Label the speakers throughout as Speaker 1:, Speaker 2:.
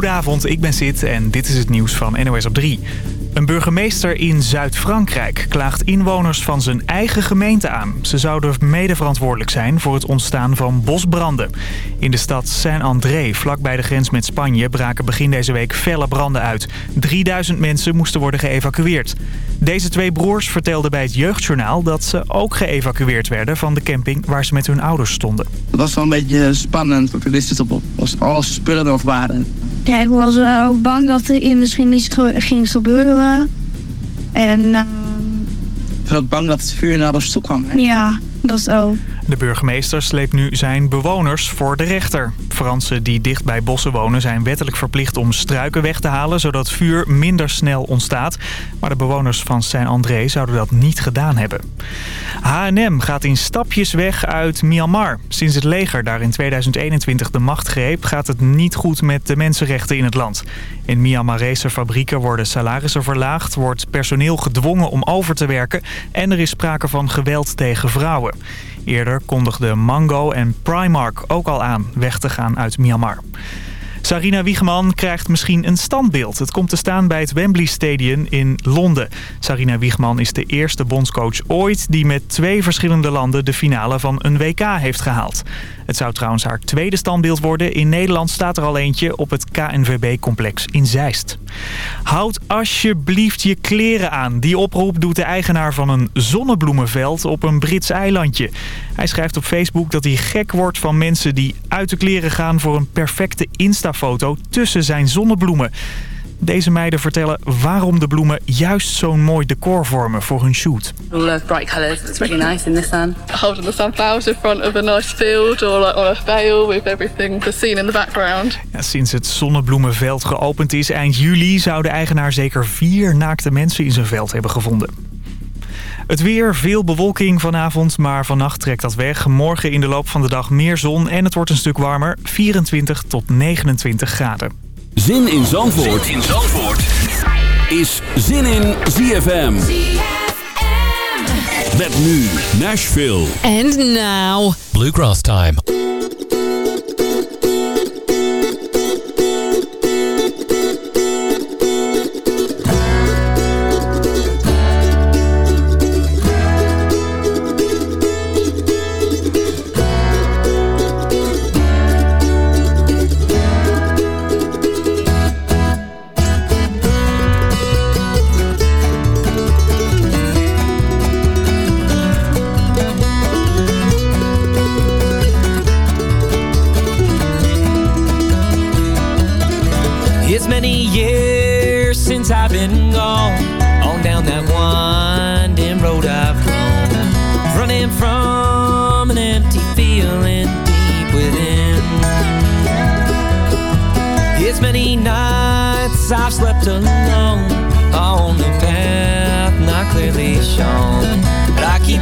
Speaker 1: Goedenavond, ik ben Sid en dit is het nieuws van NOS op 3. Een burgemeester in Zuid-Frankrijk klaagt inwoners van zijn eigen gemeente aan. Ze zouden medeverantwoordelijk zijn voor het ontstaan van bosbranden. In de stad Saint-André, vlakbij de grens met Spanje, braken begin deze week felle branden uit. 3000 mensen moesten worden geëvacueerd. Deze twee broers vertelden bij het Jeugdjournaal dat ze ook geëvacueerd werden van de camping waar ze met hun ouders stonden.
Speaker 2: Het was wel een beetje spannend, want we wisten op als alles spullen erop waren.
Speaker 3: Ja, ik was ook bang dat er misschien iets ging gebeuren. En uh,
Speaker 2: ik was ook bang dat het vuur naar ons toe kwam. Hè?
Speaker 3: Ja, dat is ook.
Speaker 1: De burgemeester sleept nu zijn bewoners voor de rechter. Fransen die dicht bij bossen wonen zijn wettelijk verplicht om struiken weg te halen... zodat vuur minder snel ontstaat. Maar de bewoners van Saint-André zouden dat niet gedaan hebben. H&M gaat in stapjes weg uit Myanmar. Sinds het leger daar in 2021 de macht greep... gaat het niet goed met de mensenrechten in het land. In Myanmarese fabrieken worden salarissen verlaagd... wordt personeel gedwongen om over te werken... en er is sprake van geweld tegen vrouwen. Eerder kondigden Mango en Primark ook al aan weg te gaan uit Myanmar. Sarina Wiegman krijgt misschien een standbeeld. Het komt te staan bij het Wembley Stadium in Londen. Sarina Wiegman is de eerste bondscoach ooit die met twee verschillende landen de finale van een WK heeft gehaald. Het zou trouwens haar tweede standbeeld worden. In Nederland staat er al eentje op het KNVB-complex in Zeist. Houd alsjeblieft je kleren aan. Die oproep doet de eigenaar van een zonnebloemenveld op een Brits eilandje. Hij schrijft op Facebook dat hij gek wordt van mensen die uit de kleren gaan voor een perfecte Insta-foto tussen zijn zonnebloemen. Deze meiden vertellen waarom de bloemen juist zo'n mooi decor vormen voor hun shoot.
Speaker 4: We love bright colors. It's really nice in the sun.
Speaker 5: Holding the sunflowers in front of a nice field or like on a vale with everything the scene in the background.
Speaker 1: Ja, sinds het zonnebloemenveld geopend is eind juli zou de eigenaar zeker vier naakte mensen in zijn veld hebben gevonden. Het weer, veel bewolking vanavond, maar vannacht trekt dat weg. Morgen in de loop van de dag meer zon en het wordt een stuk warmer. 24 tot 29 graden.
Speaker 6: Zin in Zandvoort, zin in Zandvoort. is Zin in ZFM. ZFM. Met nu Nashville.
Speaker 7: And now...
Speaker 8: Bluegrass Time.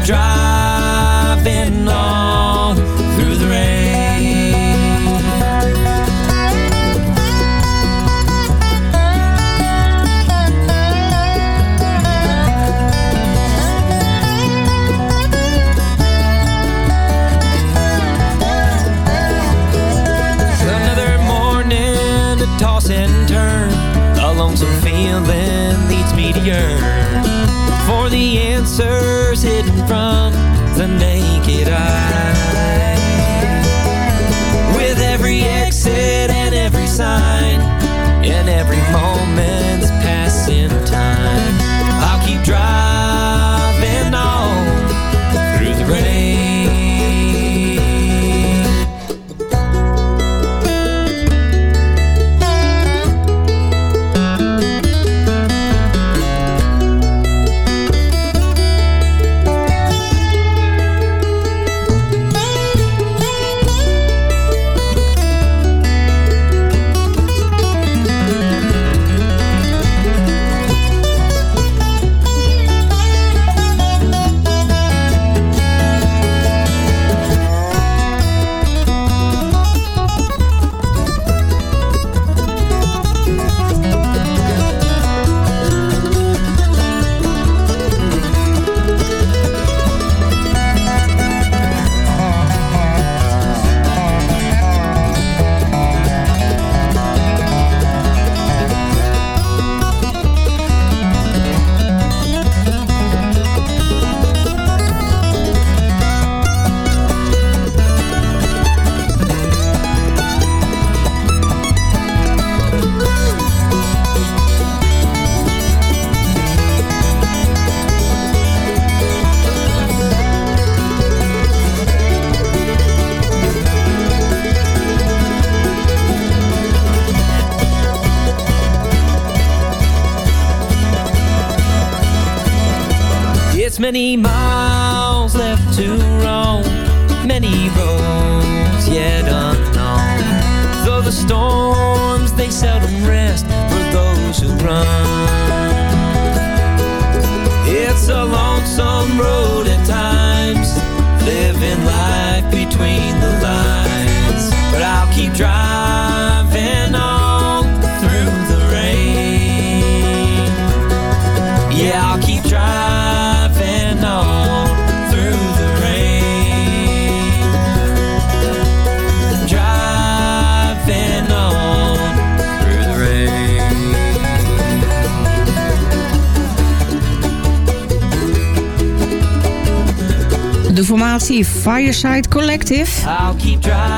Speaker 8: driving on through the rain. Another morning to toss and turn songs feeling leads me to yearn for the answers hidden from the naked eye. With every exit and every sign, and every moment's passing time. Many miles left to roam, many roads yet unknown. Though the storms, they seldom rest for those who run. It's a lonesome road at times, living life between
Speaker 9: Informatie Fireside Collective.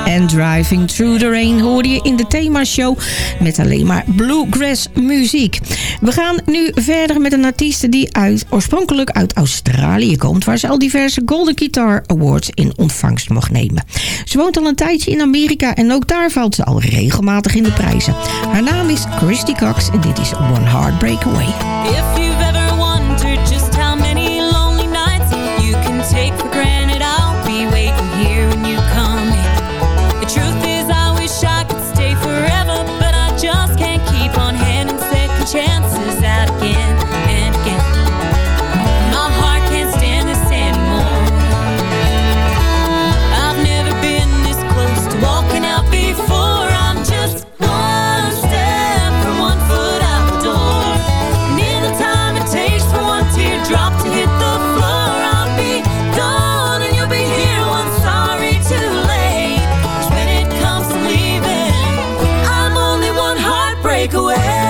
Speaker 9: En Driving Through the Rain hoorde je in de themashow met alleen maar bluegrass muziek. We gaan nu verder met een artiest die uit, oorspronkelijk uit Australië komt... waar ze al diverse Golden Guitar Awards in ontvangst mocht nemen. Ze woont al een tijdje in Amerika en ook daar valt ze al regelmatig in de prijzen. Haar naam is Christy Cox en dit is One Heartbreak Away.
Speaker 10: If you've away.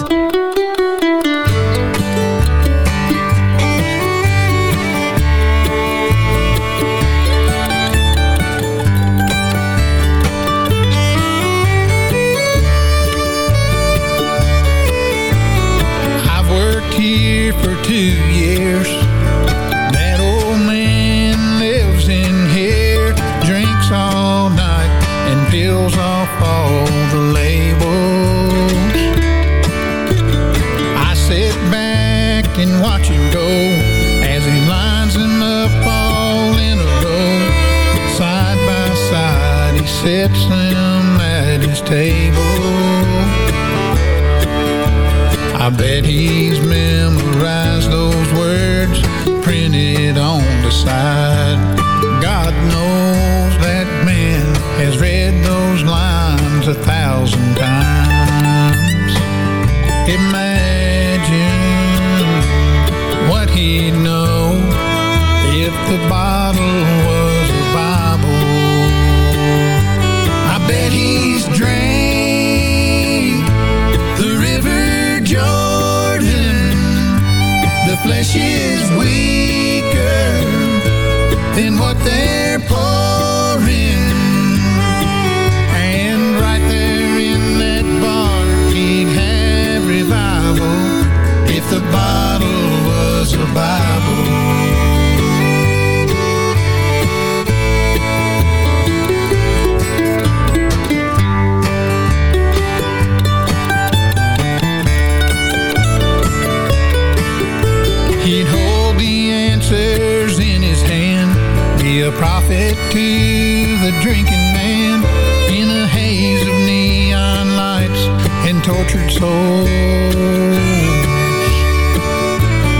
Speaker 11: A prophet to the drinking man in a haze of neon lights and tortured souls.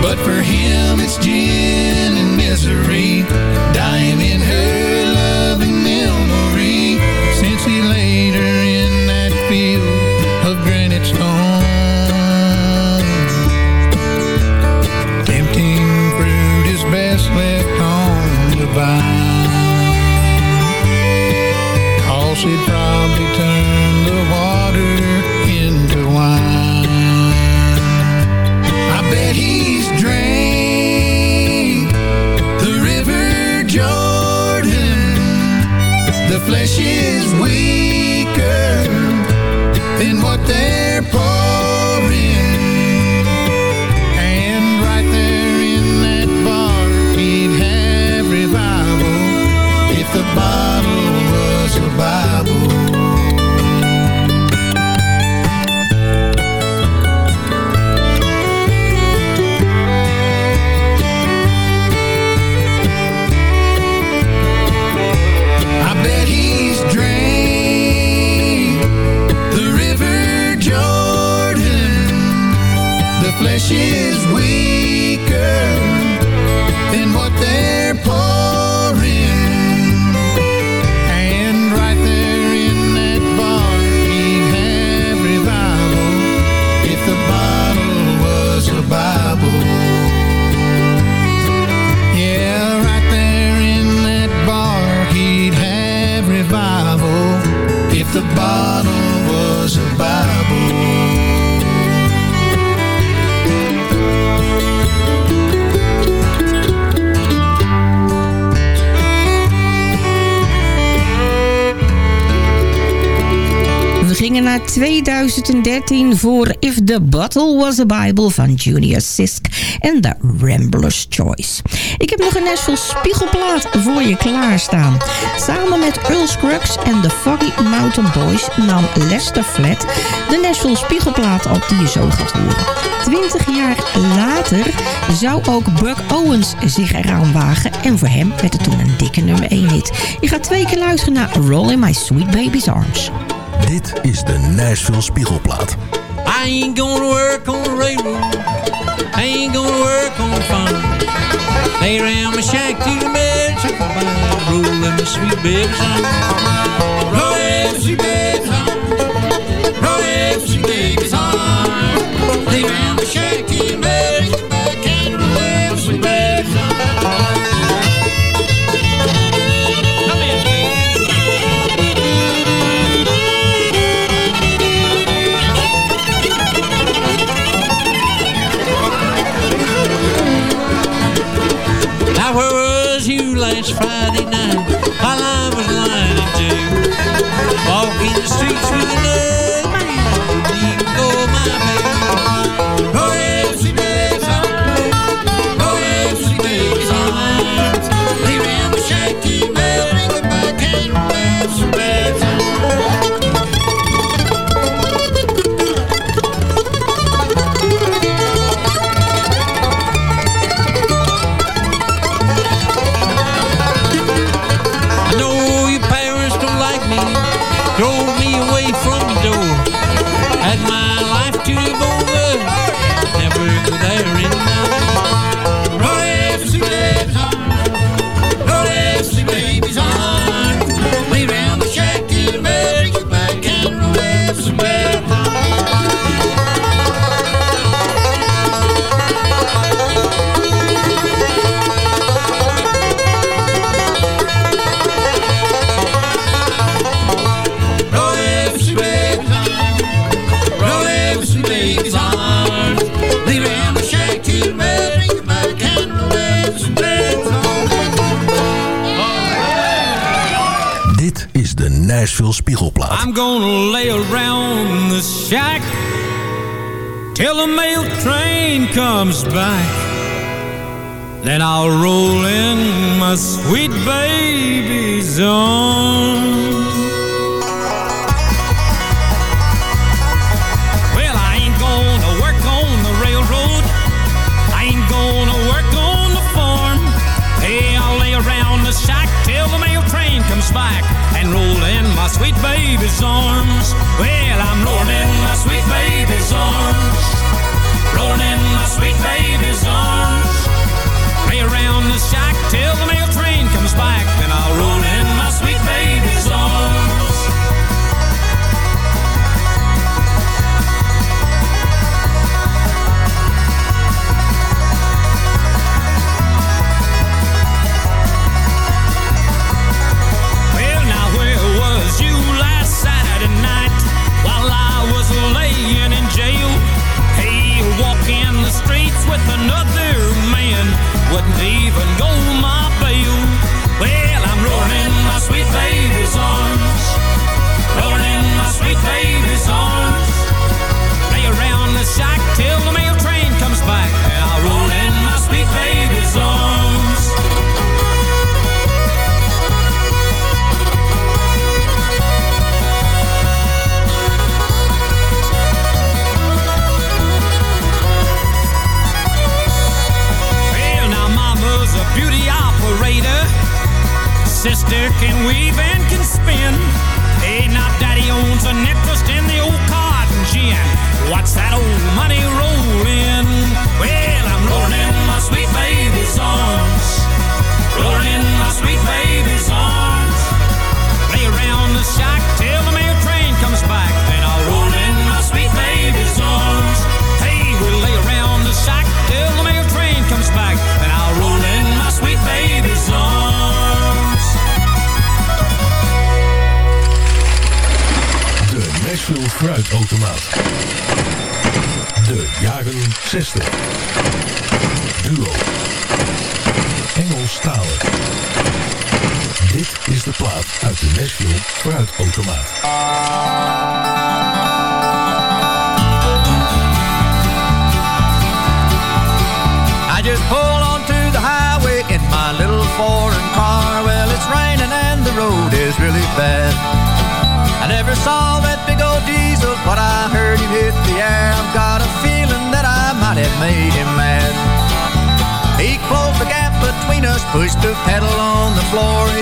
Speaker 11: But for him, it's gin and misery, dying in she'd probably turn the water into wine. I bet he's drank the river Jordan. The flesh is weaker than what they're
Speaker 9: We gingen naar 2013 voor If the Bottle Was a Bible van Junior Sisk en The Rambler's Choice. Ik heb nog een Nashville spiegelplaat voor je klaarstaan. Samen met Earl Scruggs en de Foggy Mountain Boys nam Lester Flat de Nashville spiegelplaat op die je zo gaat horen. Twintig jaar later zou ook Buck Owens zich eraan wagen en voor hem werd het toen een dikke nummer 1 hit. Je gaat twee keer luisteren naar Roll in My Sweet Baby's Arms.
Speaker 12: Dit is de Nashville Spiegelplaat.
Speaker 13: I ain't gonna work on the railroad. I ain't gonna work on the farm. Lay around my shack to the bed, rolling my sweet baby's on. Rolling my sweet baby's on. Rolling my sweet baby's on. Lay around my shack to the bed, last Friday night. While I was lying to Walking the streets with ¡No! Lay around the shack till the
Speaker 14: mail train comes back. Then I'll roll in my sweet baby's arms.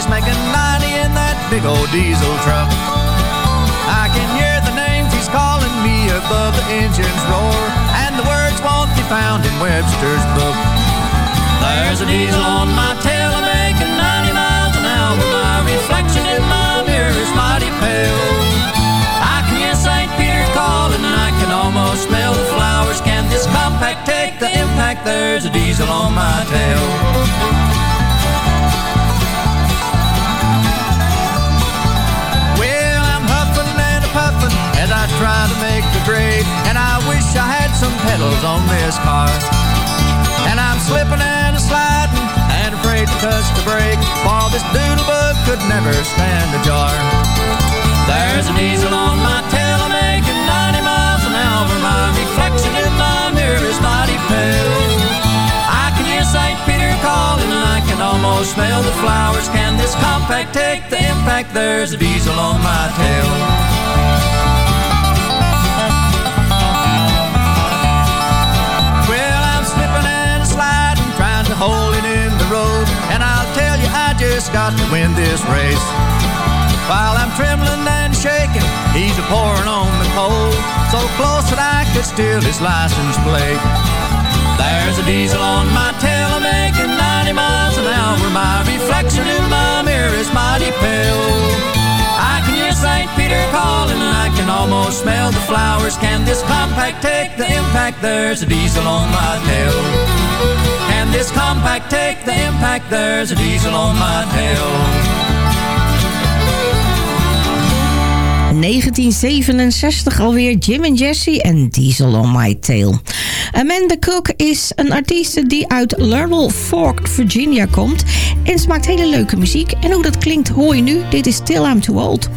Speaker 15: Making 90 in that big old diesel truck. I can hear the names he's calling me above the engine's roar, and the words won't be found in Webster's book. There's a diesel on my tail, I'm making 90 miles an hour. My reflection in my mirror is mighty pale. I can hear St. Peter calling, and I can almost smell the flowers. Can this compact take the impact? There's a diesel on my tail. As I try to make the grade. And I wish I had some pedals on this car. And I'm slipping and sliding and afraid to touch the brake. For this doodlebug could never stand a jar. There's a diesel on my tail, I'm making 90 miles an hour. My reflection in my mirror is mighty pale. I can hear St. Peter calling, I can almost smell the flowers. Can this compact take the impact? There's a diesel on my tail. Just got to win this race. While I'm trembling and shaking, he's a pouring on the coal. So close that I could steal his license plate. There's a diesel on my tail, I'm making 90 miles an hour. My reflection in my mirror is mighty pale. I St. Peter calling, I can almost smell the flowers. Can this compact take the impact? There's a diesel on my tail. Can this compact take the impact? There's a diesel on my tail.
Speaker 9: 1967 alweer Jim en Jesse en Diesel on My Tail.
Speaker 16: Amanda Cook is een artiest die uit Laurel Fork, Virginia komt. En ze maakt hele leuke muziek. En hoe dat klinkt hoor je nu. Dit is Till I'm Too Old.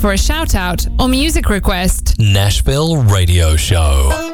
Speaker 7: for a shout out or music request.
Speaker 17: Nashville Radio Show.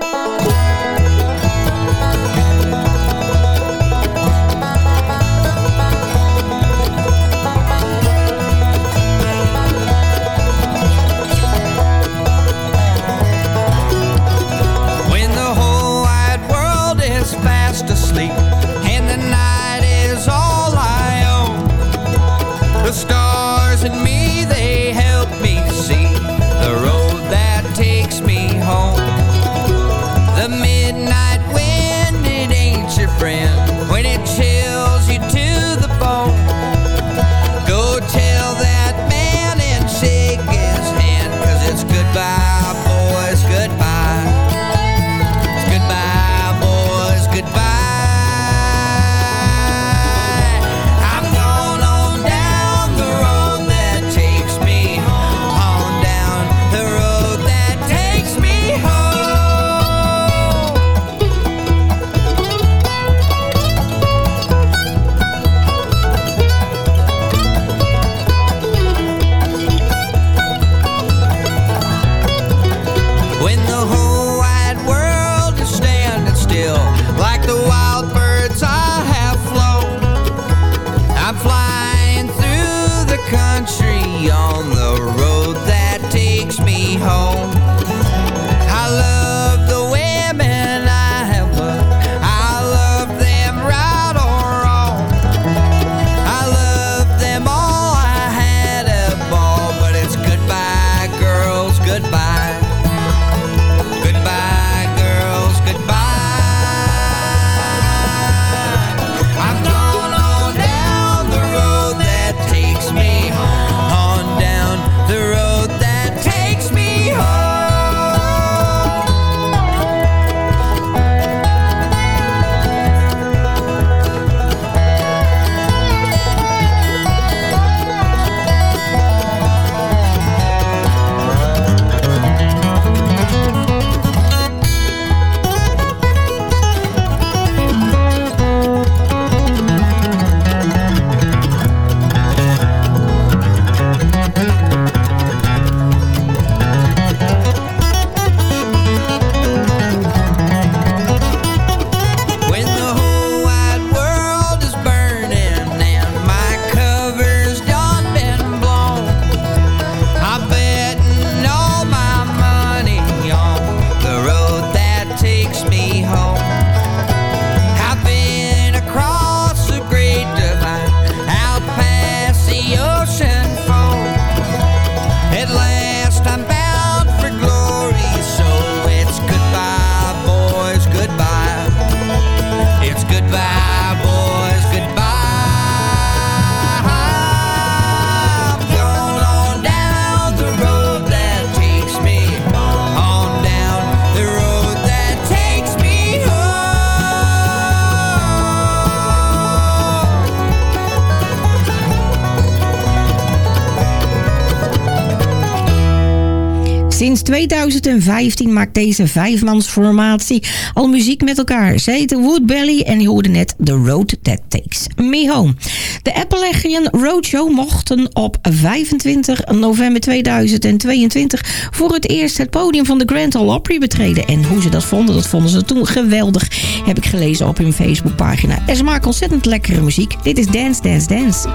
Speaker 9: 2015 maakt deze vijfmansformatie al muziek met elkaar. Ze heten Woodbelly en je hoorde net The Road That Takes Me Home. De Appalachian Roadshow mochten op 25 november 2022 voor het eerst het podium van de Grand Ole Opry betreden. En hoe ze dat vonden, dat vonden ze toen geweldig. Heb ik gelezen op hun Facebookpagina. En ze maken ontzettend lekkere muziek. Dit is Dance Dance Dance.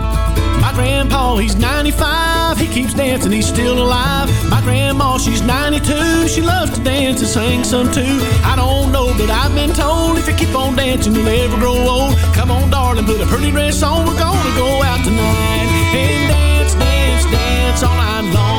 Speaker 18: My grandpa, he's 95. He keeps dancing, he's still alive. My grandma, she's 92. She loves to dance and sing some too. I don't know, but I've been told if you keep on dancing, you'll never grow old. Come on, darling, put a pretty dress on. We're gonna go out tonight and dance, dance, dance all night long.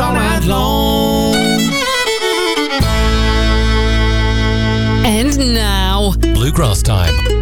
Speaker 18: Dance all night long. And
Speaker 7: now,
Speaker 19: Bluegrass time.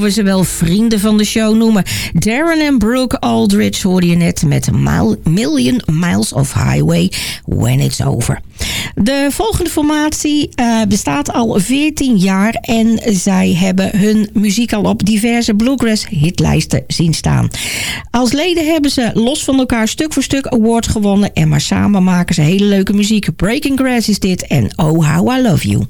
Speaker 20: mogen we ze wel vrienden van de show noemen. Darren en Brooke Aldridge hoorde je net met mile, Million Miles of Highway When It's Over. De volgende formatie eh, bestaat al 14 jaar en zij hebben hun muziek al op diverse bluegrass hitlijsten zien staan. Als leden hebben ze los van elkaar stuk voor stuk awards gewonnen en maar samen maken ze hele leuke muziek. Breaking Grass is dit en Oh How I Love You.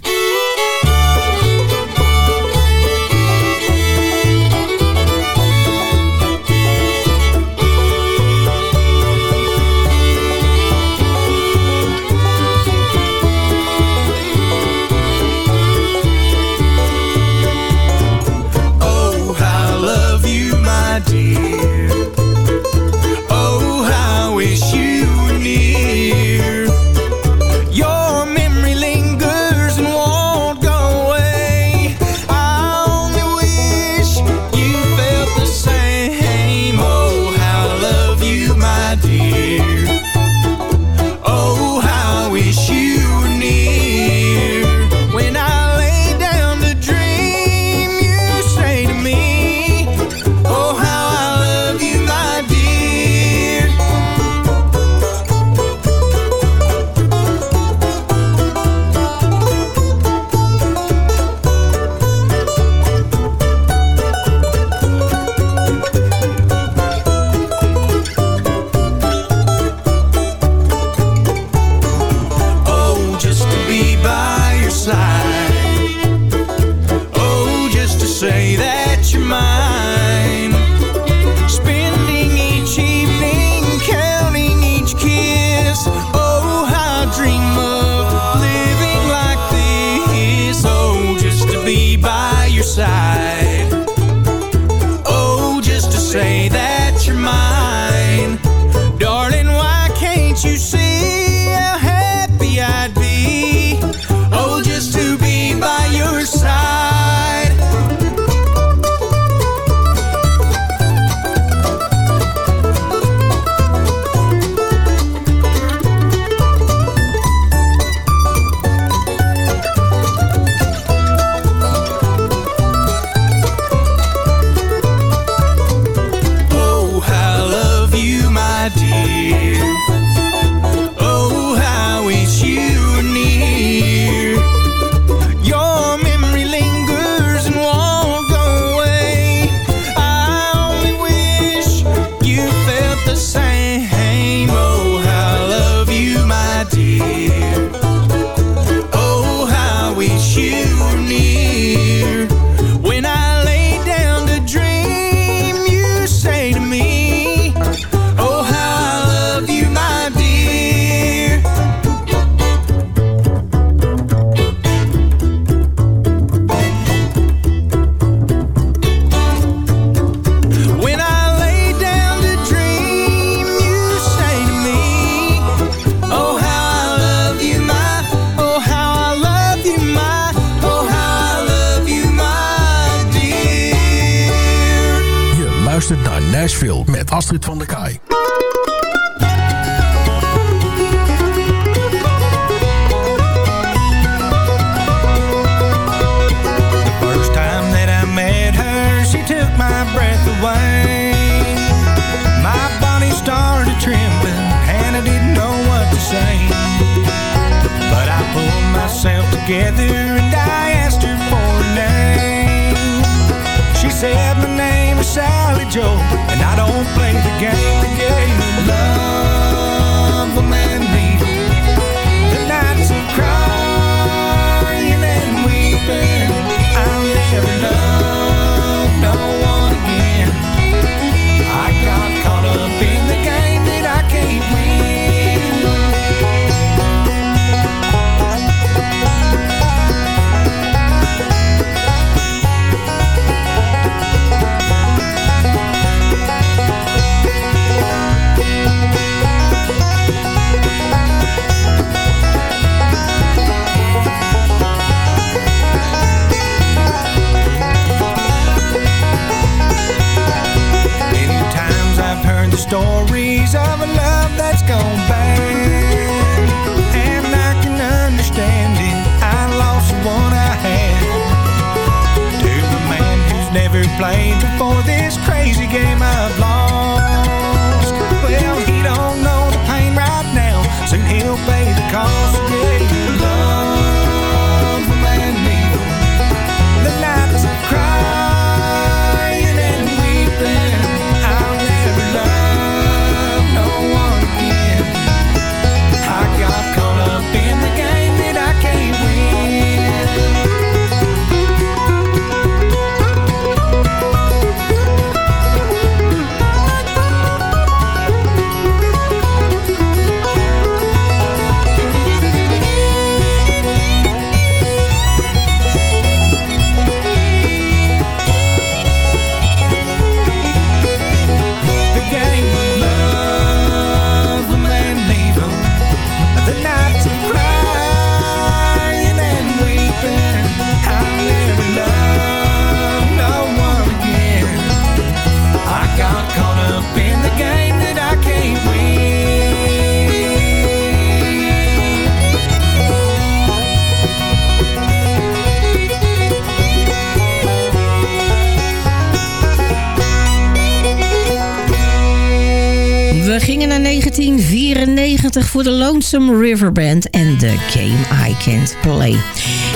Speaker 21: voor de Lonesome River Band en The Game I Can't Play.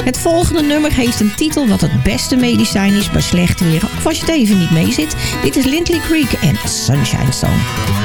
Speaker 21: Het volgende nummer heeft een titel wat het beste medicijn is bij slecht weer, of als je het even niet mee zit. Dit is Lindley Creek en Sunshine Song.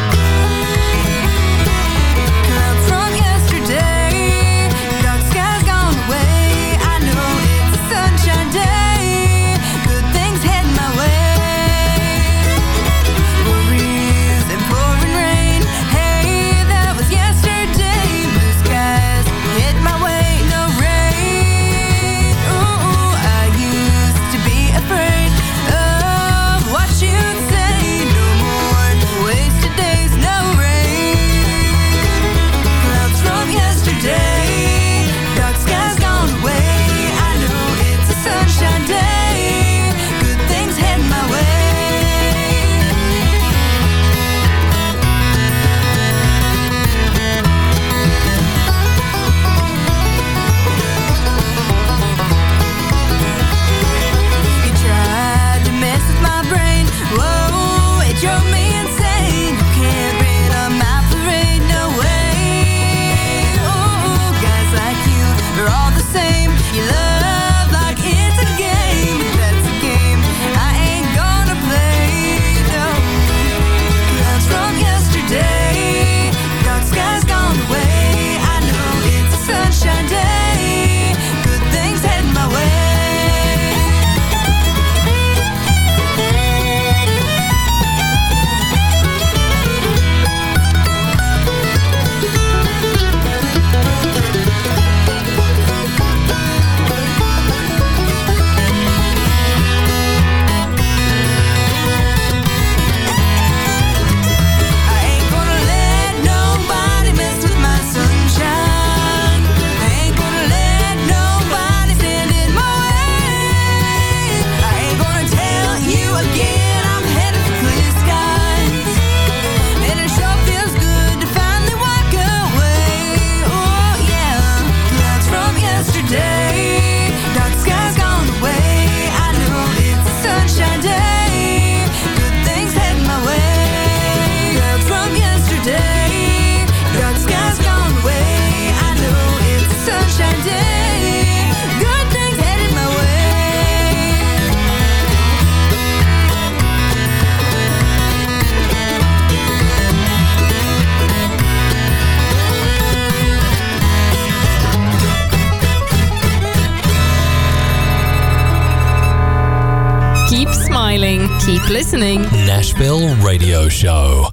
Speaker 7: listening.
Speaker 22: Nashville Radio Show.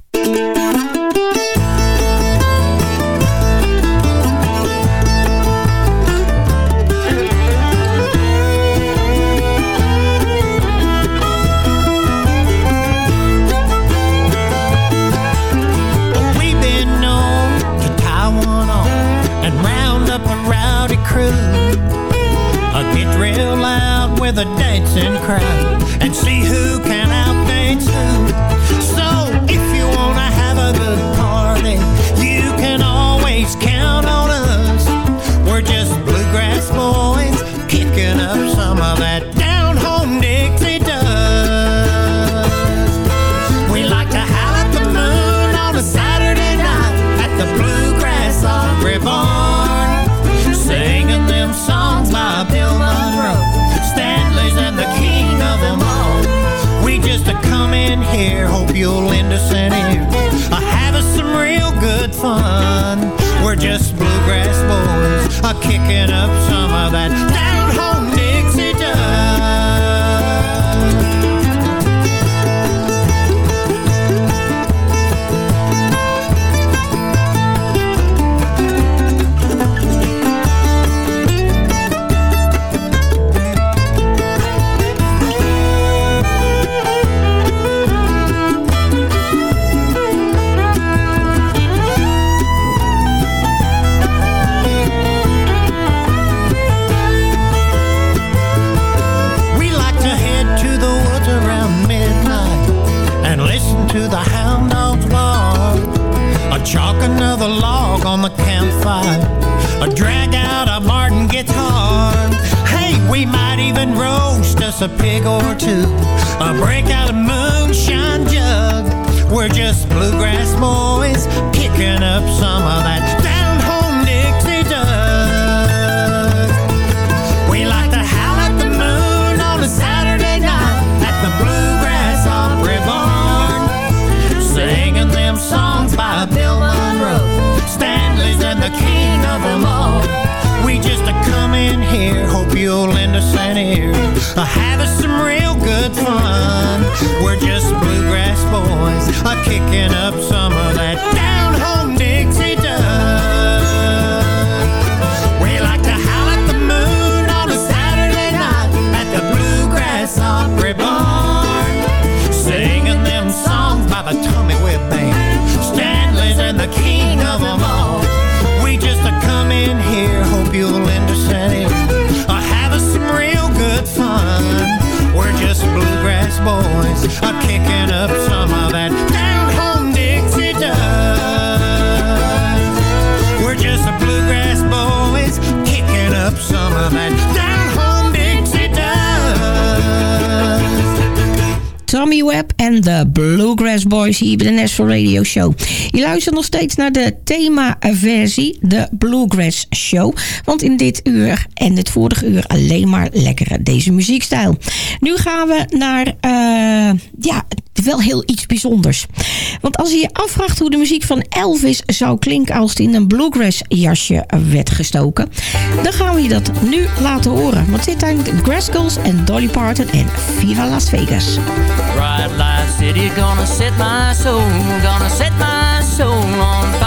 Speaker 22: The. Whip.
Speaker 9: en de Bluegrass Boys hier bij de Nashville Radio Show. Je luistert nog steeds naar de themaversie, de Bluegrass Show. Want in dit uur en het vorige uur alleen maar lekkere deze muziekstijl. Nu gaan we naar, eh, ja, wel heel iets bijzonders. Want als je je afvraagt hoe de muziek van Elvis zou klinken als het in een Bluegrass jasje werd gestoken, dan gaan we je dat nu laten horen. Want dit zijn Grass Girls en Dolly Parton en Viva Las Vegas.
Speaker 8: my city, gonna set my soul, gonna set my soul on fire.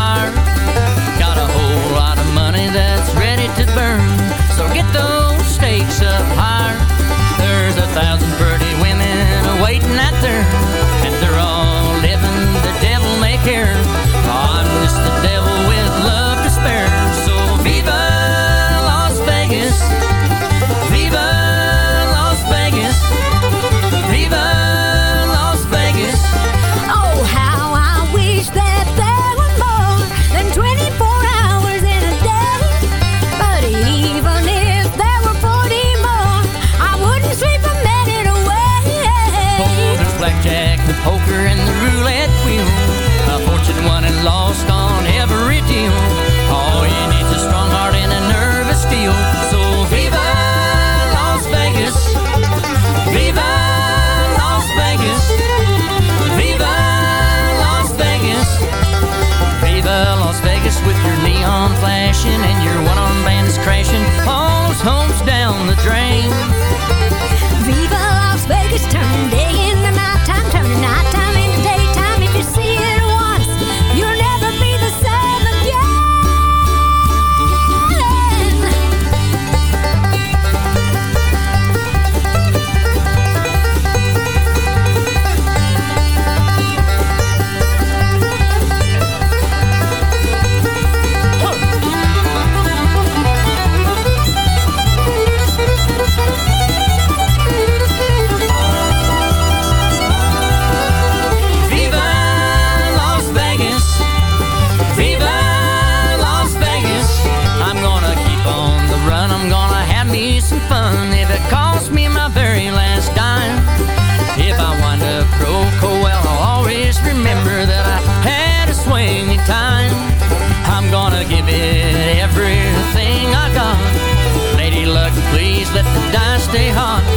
Speaker 8: stay
Speaker 19: hard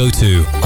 Speaker 19: go to.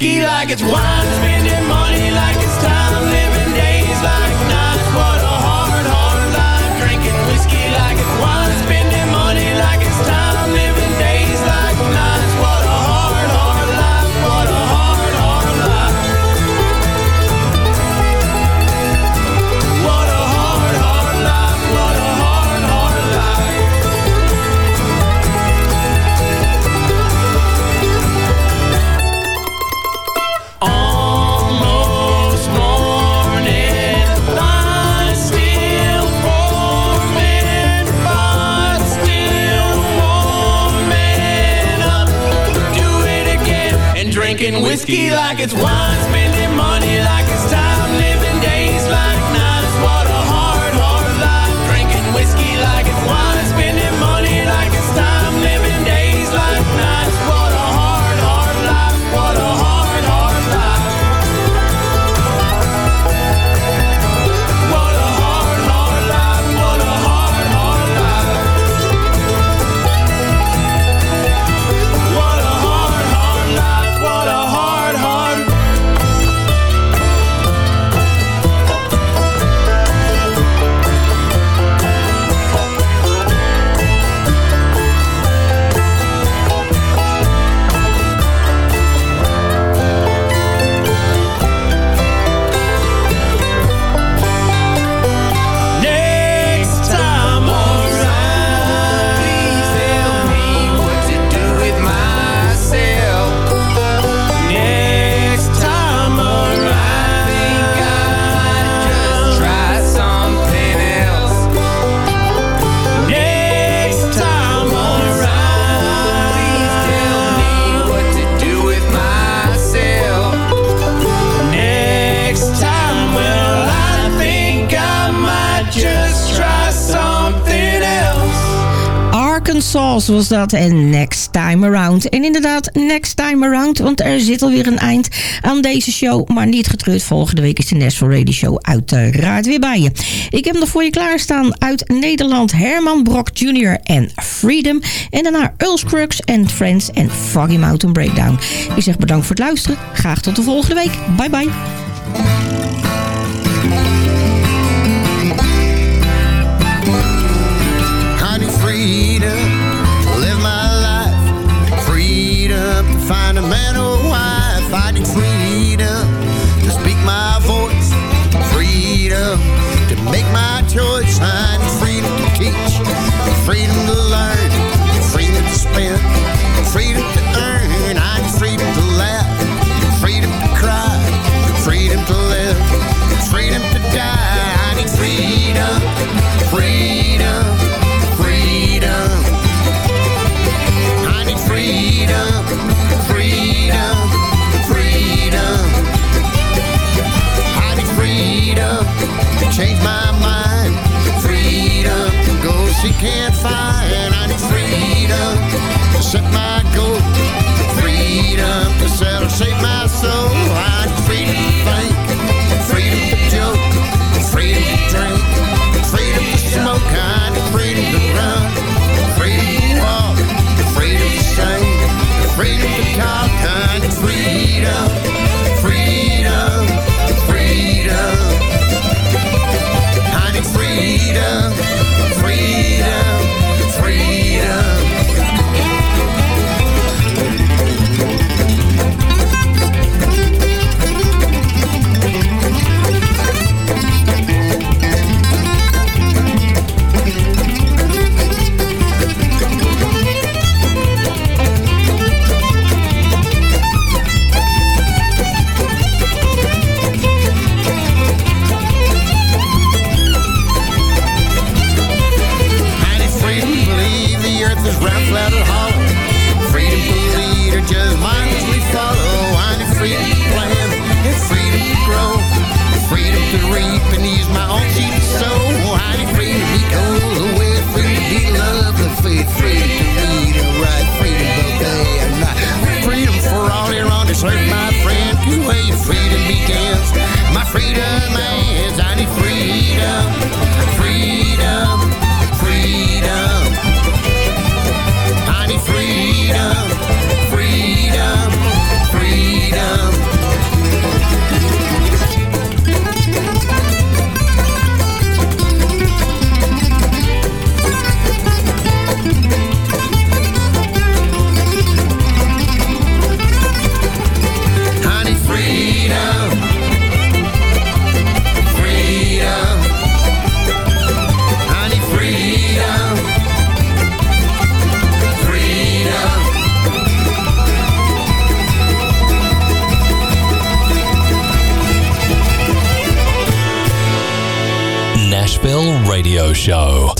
Speaker 8: whiskey like it's wine, spending money like it's time. drinking whiskey like it's wine's
Speaker 9: been was dat. En Next Time Around. En inderdaad, Next Time Around. Want er zit alweer een eind aan deze show. Maar niet getreurd, volgende week is de National Radio Show uiteraard weer bij je. Ik heb nog voor je klaarstaan uit Nederland Herman Brok Jr. en Freedom. En daarna Earl Scruggs en Friends en Foggy Mountain Breakdown. Ik zeg bedankt voor het luisteren. Graag tot de volgende week. Bye bye.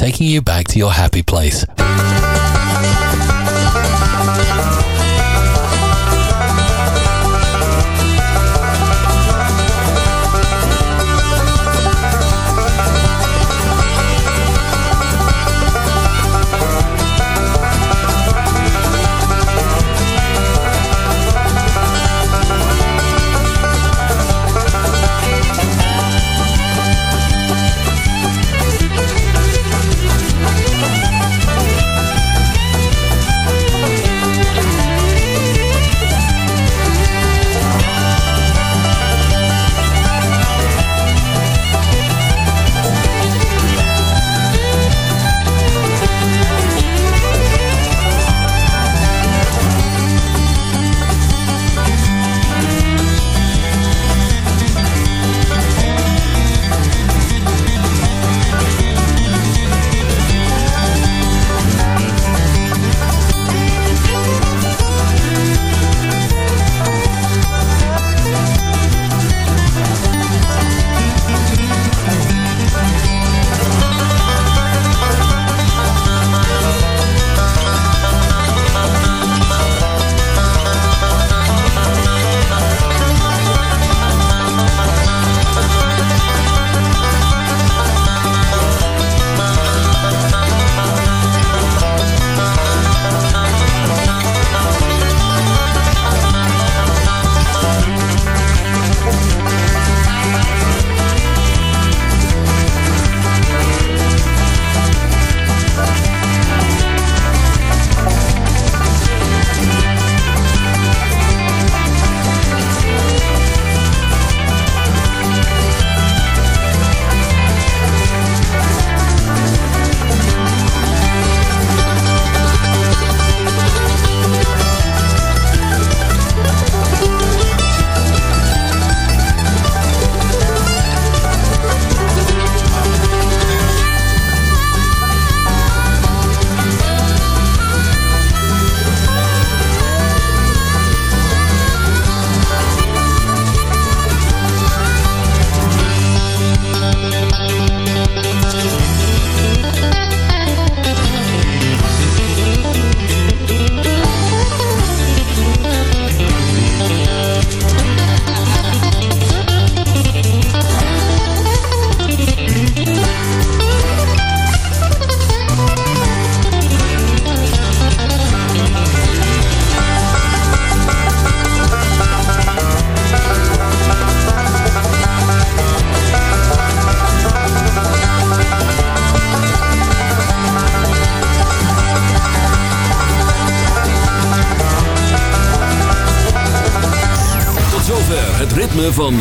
Speaker 19: Taking you back to your happy place.